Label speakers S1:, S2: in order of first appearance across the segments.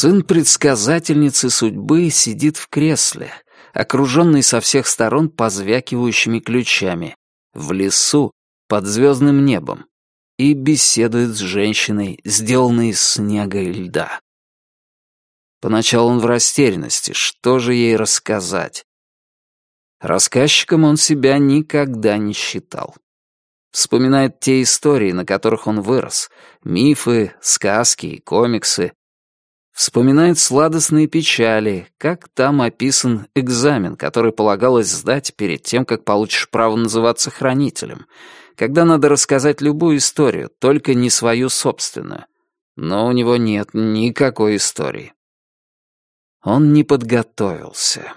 S1: Сын предсказательницы судьбы сидит в кресле, окруженный со всех сторон позвякивающими ключами, в лесу, под звездным небом, и беседует с женщиной, сделанной из снега и льда. Поначалу он в растерянности, что же ей рассказать. Рассказчиком он себя никогда не считал. Вспоминает те истории, на которых он вырос, мифы, сказки и комиксы, Вспоминает сладостные печали, как там описан экзамен, который полагалось сдать перед тем, как получишь право называться хранителем, когда надо рассказать любую историю, только не свою собственную. Но у него нет никакой истории. Он не подготовился,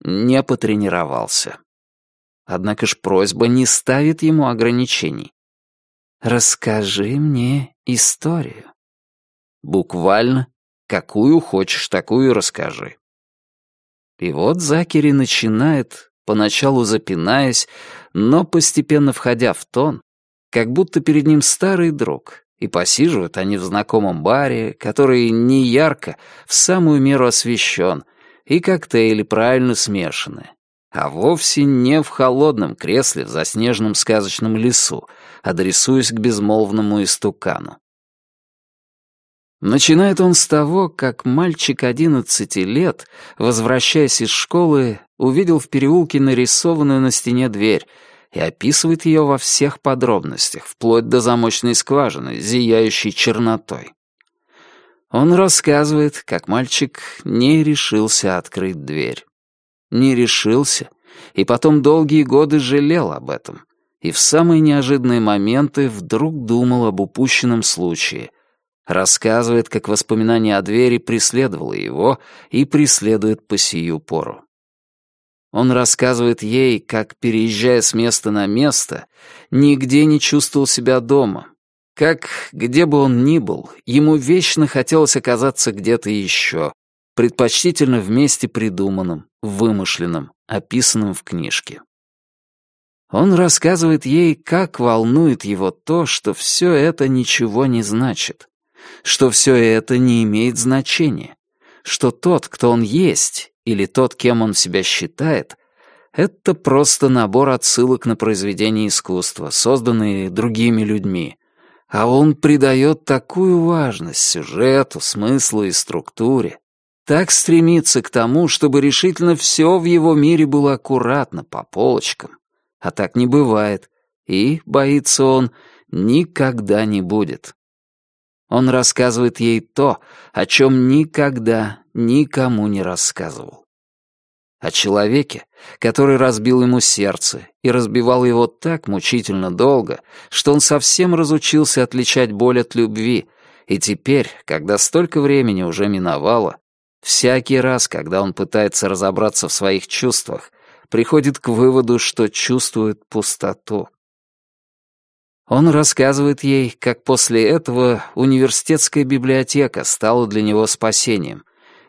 S1: не потренировался. Однако ж просьба не ставит ему ограничений. «Расскажи мне историю». Буквально Какую хочешь, такую расскажи. И вот Закери начинает, поначалу запинаясь, но постепенно входя в тон, как будто перед ним старый друг, и посиживают они в знакомом баре, который не ярко, в самую меру освещен, и коктейли правильно смешаны, а вовсе не в холодном кресле в заснеженном сказочном лесу, адресуясь к безмолвному истукану. Начинает он с того, как мальчик одиннадцати лет, возвращаясь из школы, увидел в переулке нарисованную на стене дверь и описывает ее во всех подробностях, вплоть до замочной скважины, зияющей чернотой. Он рассказывает, как мальчик не решился открыть дверь. Не решился, и потом долгие годы жалел об этом, и в самые неожиданные моменты вдруг думал об упущенном случае, Рассказывает, как воспоминание о двери преследовало его и преследует по сию пору. Он рассказывает ей, как, переезжая с места на место, нигде не чувствовал себя дома, как, где бы он ни был, ему вечно хотелось оказаться где-то еще, предпочтительно в месте придуманном, вымышленном, описанном в книжке. Он рассказывает ей, как волнует его то, что все это ничего не значит, что все это не имеет значения, что тот, кто он есть, или тот, кем он себя считает, это просто набор отсылок на произведения искусства, созданные другими людьми, а он придает такую важность сюжету, смыслу и структуре, так стремится к тому, чтобы решительно все в его мире было аккуратно, по полочкам. А так не бывает, и, боится он, никогда не будет. Он рассказывает ей то, о чем никогда никому не рассказывал. О человеке, который разбил ему сердце и разбивал его так мучительно долго, что он совсем разучился отличать боль от любви, и теперь, когда столько времени уже миновало, всякий раз, когда он пытается разобраться в своих чувствах, приходит к выводу, что чувствует пустоту. Он рассказывает ей, как после этого университетская библиотека стала для него спасением,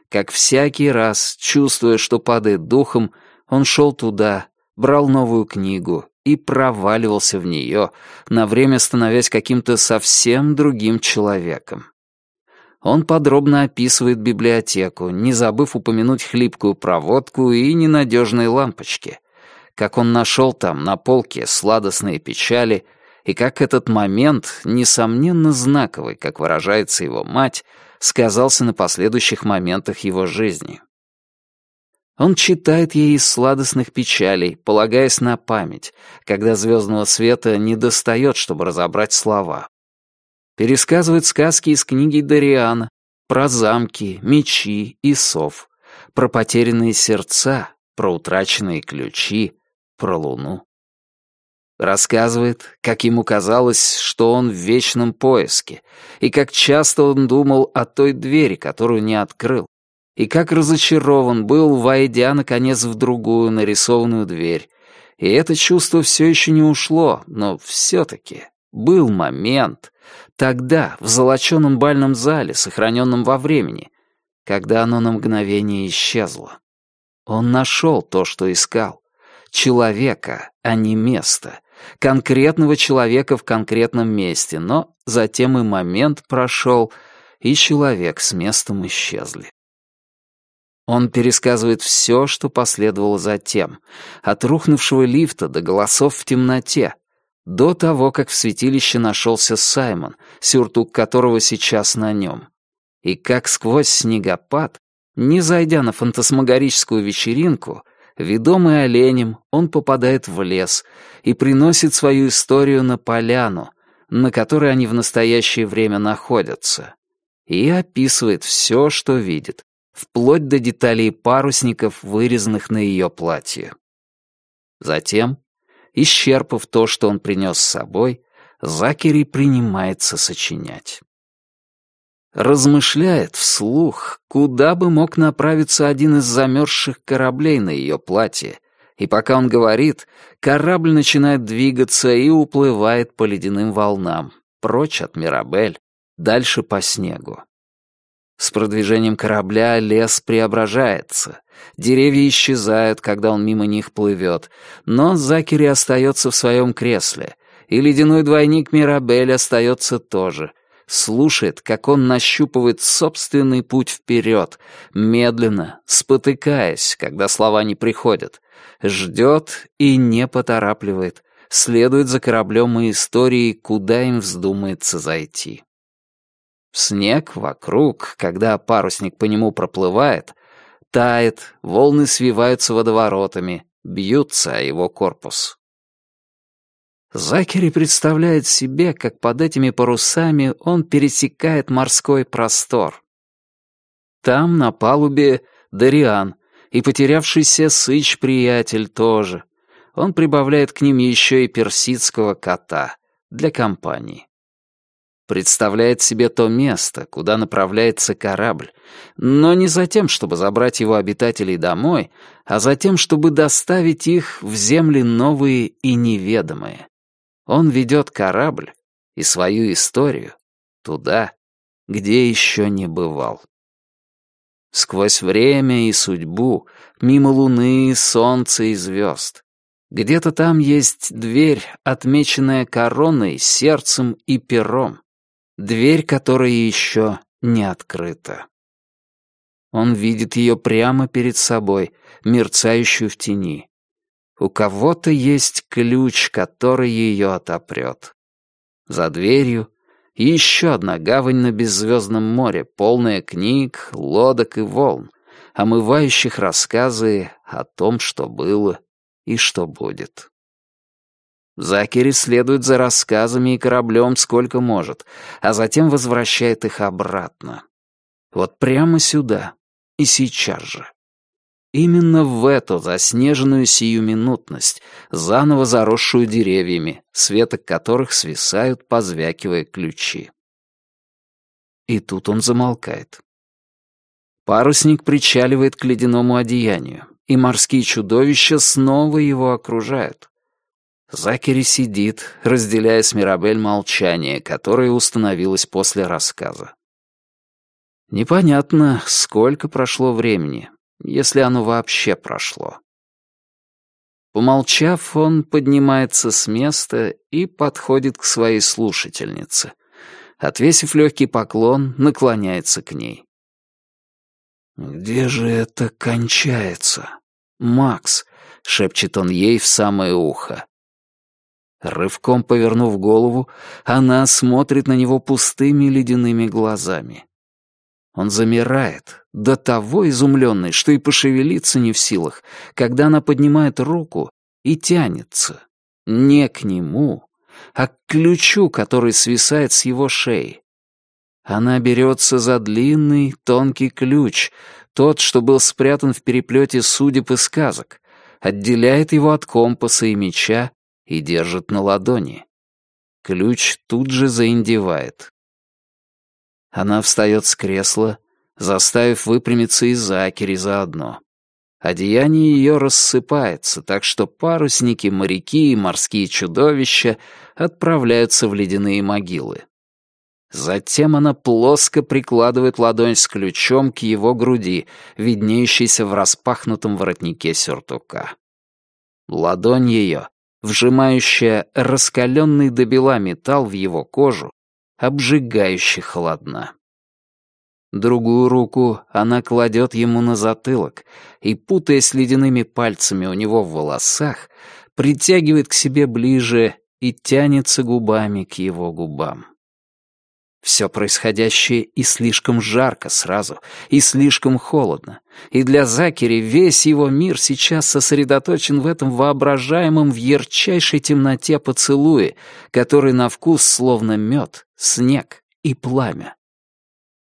S1: как всякий раз, чувствуя, что падает духом, он шел туда, брал новую книгу и проваливался в нее, на время становясь каким-то совсем другим человеком. Он подробно описывает библиотеку, не забыв упомянуть хлипкую проводку и ненадежные лампочки, как он нашел там на полке сладостные печали — и как этот момент, несомненно знаковый, как выражается его мать, сказался на последующих моментах его жизни. Он читает ей из сладостных печалей, полагаясь на память, когда звездного света не достает, чтобы разобрать слова. Пересказывает сказки из книги Дариана про замки, мечи и сов, про потерянные сердца, про утраченные ключи, про луну. Рассказывает, как ему казалось, что он в вечном поиске, и как часто он думал о той двери, которую не открыл, и как разочарован был, войдя, наконец, в другую нарисованную дверь. И это чувство все еще не ушло, но все-таки был момент, тогда, в золоченом бальном зале, сохраненном во времени, когда оно на мгновение исчезло. Он нашел то, что искал. Человека, а не место. Конкретного человека в конкретном месте, но затем и момент прошел, и человек с местом исчезли. Он пересказывает все, что последовало затем, от рухнувшего лифта до голосов в темноте, до того, как в святилище нашелся Саймон, сюртук которого сейчас на нем. И как сквозь снегопад, не зайдя на фантасмагорическую вечеринку, ведомый оленем, он попадает в лес и приносит свою историю на поляну, на которой они в настоящее время находятся, и описывает все, что видит, вплоть до деталей парусников, вырезанных на ее платье. Затем, исчерпав то, что он принес с собой, Закери принимается сочинять. Размышляет вслух, куда бы мог направиться один из замерзших кораблей на ее платье, и пока он говорит, корабль начинает двигаться и уплывает по ледяным волнам, прочь от Мирабель, дальше по снегу. С продвижением корабля лес преображается. Деревья исчезают, когда он мимо них плывет, но Закери остается в своем кресле, и ледяной двойник Мирабель остается тоже. Слушает, как он нащупывает собственный путь вперед, медленно, спотыкаясь, когда слова не приходят. Ждет и не поторапливает, следует за кораблем и историей, куда им вздумается зайти. Снег вокруг, когда парусник по нему проплывает, тает, волны свиваются водоворотами, бьются о его корпус. Закери представляет себе, как под этими парусами он пересекает морской простор. Там, на палубе, Дариан и потерявшийся сыч-приятель тоже. Он прибавляет к ним еще и персидского кота для компании представляет себе то место, куда направляется корабль, но не за тем, чтобы забрать его обитателей домой, а за тем, чтобы доставить их в земли новые и неведомые. Он ведет корабль и свою историю туда, где еще не бывал. Сквозь время и судьбу, мимо луны, солнца и звезд. Где-то там есть дверь, отмеченная короной, сердцем и пером дверь которая еще не открыта. Он видит ее прямо перед собой, мерцающую в тени. У кого-то есть ключ, который ее отопрет. За дверью еще одна гавань на беззвездном море, полная книг, лодок и волн, омывающих рассказы о том, что было и что будет. Закери следует за рассказами и кораблем сколько может, а затем возвращает их обратно. Вот прямо сюда и сейчас же. Именно в эту заснеженную сиюминутность, заново заросшую деревьями, светок которых свисают, позвякивая ключи. И тут он замолкает. Парусник причаливает к ледяному одеянию, и морские чудовища снова его окружают. Закери сидит, разделяя с Мирабель молчание, которое установилось после рассказа. Непонятно, сколько прошло времени, если оно вообще прошло. Помолчав, он поднимается с места и подходит к своей слушательнице. Отвесив легкий поклон, наклоняется к ней. «Где же это кончается?» «Макс», — шепчет он ей в самое ухо. Рывком повернув голову, она смотрит на него пустыми ледяными глазами. Он замирает, до того изумленный, что и пошевелиться не в силах, когда она поднимает руку и тянется. Не к нему, а к ключу, который свисает с его шеи. Она берется за длинный, тонкий ключ, тот, что был спрятан в переплете судеб и сказок, отделяет его от компаса и меча и держит на ладони. Ключ тут же заиндевает. Она встает с кресла, заставив выпрямиться и Закери заодно. Одеяние ее рассыпается, так что парусники, моряки и морские чудовища отправляются в ледяные могилы. Затем она плоско прикладывает ладонь с ключом к его груди, виднеющейся в распахнутом воротнике сюртука. Ладонь ее, вжимающая раскаленный до бела металл в его кожу, обжигающе холодна. Другую руку она кладет ему на затылок и, путаясь ледяными пальцами у него в волосах, притягивает к себе ближе и тянется губами к его губам. Все происходящее и слишком жарко сразу, и слишком холодно. И для Закери весь его мир сейчас сосредоточен в этом воображаемом в ярчайшей темноте поцелуе, который на вкус словно мед, снег и пламя.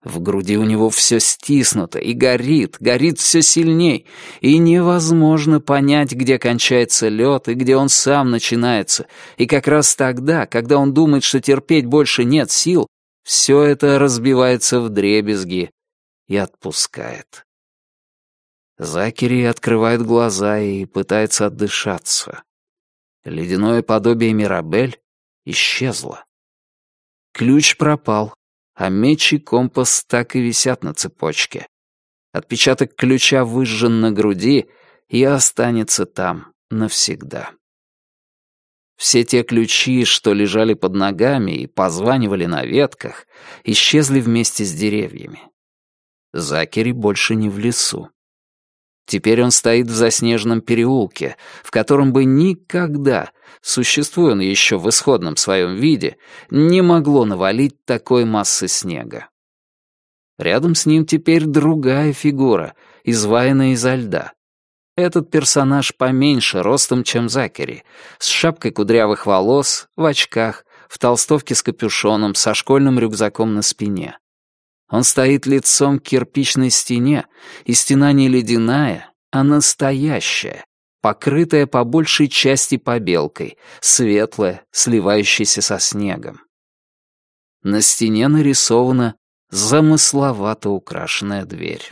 S1: В груди у него все стиснуто и горит, горит все сильней, и невозможно понять, где кончается лед и где он сам начинается. И как раз тогда, когда он думает, что терпеть больше нет сил, все это разбивается в дребезги и отпускает. Закери открывает глаза и пытается отдышаться. Ледяное подобие Мирабель исчезло. Ключ пропал, а меч и компас так и висят на цепочке. Отпечаток ключа выжжен на груди и останется там навсегда. Все те ключи, что лежали под ногами и позванивали на ветках, исчезли вместе с деревьями. Закери больше не в лесу. Теперь он стоит в заснеженном переулке, в котором бы никогда, существуя он еще в исходном своем виде, не могло навалить такой массы снега. Рядом с ним теперь другая фигура, изваянная изо льда. Этот персонаж поменьше ростом, чем Закери, с шапкой кудрявых волос, в очках, в толстовке с капюшоном, со школьным рюкзаком на спине. Он стоит лицом к кирпичной стене, и стена не ледяная, а настоящая, покрытая по большей части побелкой, светлая, сливающаяся со снегом. На стене нарисована замысловато украшенная дверь.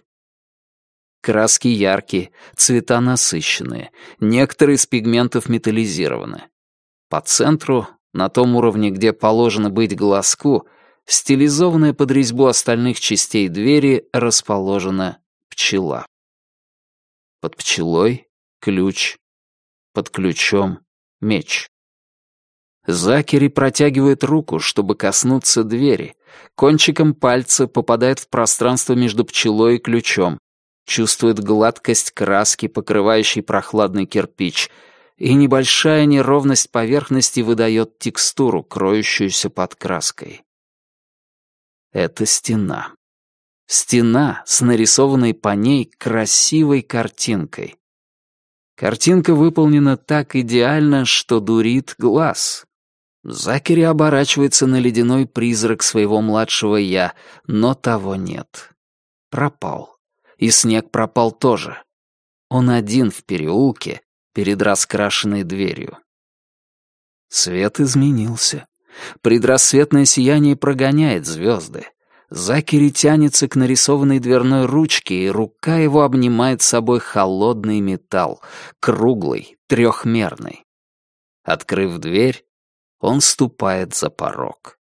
S1: Краски яркие, цвета насыщенные, некоторые из пигментов металлизированы. По центру, на том уровне, где положено быть глазку, стилизованная под резьбу остальных частей двери, расположена пчела. Под пчелой — ключ, под ключом — меч. Закери протягивает руку, чтобы коснуться двери. Кончиком пальца попадает в пространство между пчелой и ключом, чувствует гладкость краски, покрывающей прохладный кирпич, и небольшая неровность поверхности выдает текстуру, кроющуюся под краской. Это стена. Стена с нарисованной по ней красивой картинкой. Картинка выполнена так идеально, что дурит глаз. Закери оборачивается на ледяной призрак своего младшего «я», но того нет. Пропал и снег пропал тоже. Он один в переулке перед раскрашенной дверью. Свет изменился. Предрассветное сияние прогоняет звезды. Закери тянется к нарисованной дверной ручке, и рука его обнимает собой холодный металл, круглый, трехмерный. Открыв дверь, он ступает за порог.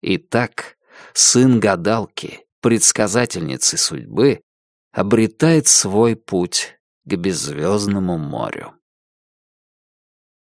S1: Итак, сын гадалки, предсказательницы судьбы, обретает свой путь к беззвездному морю.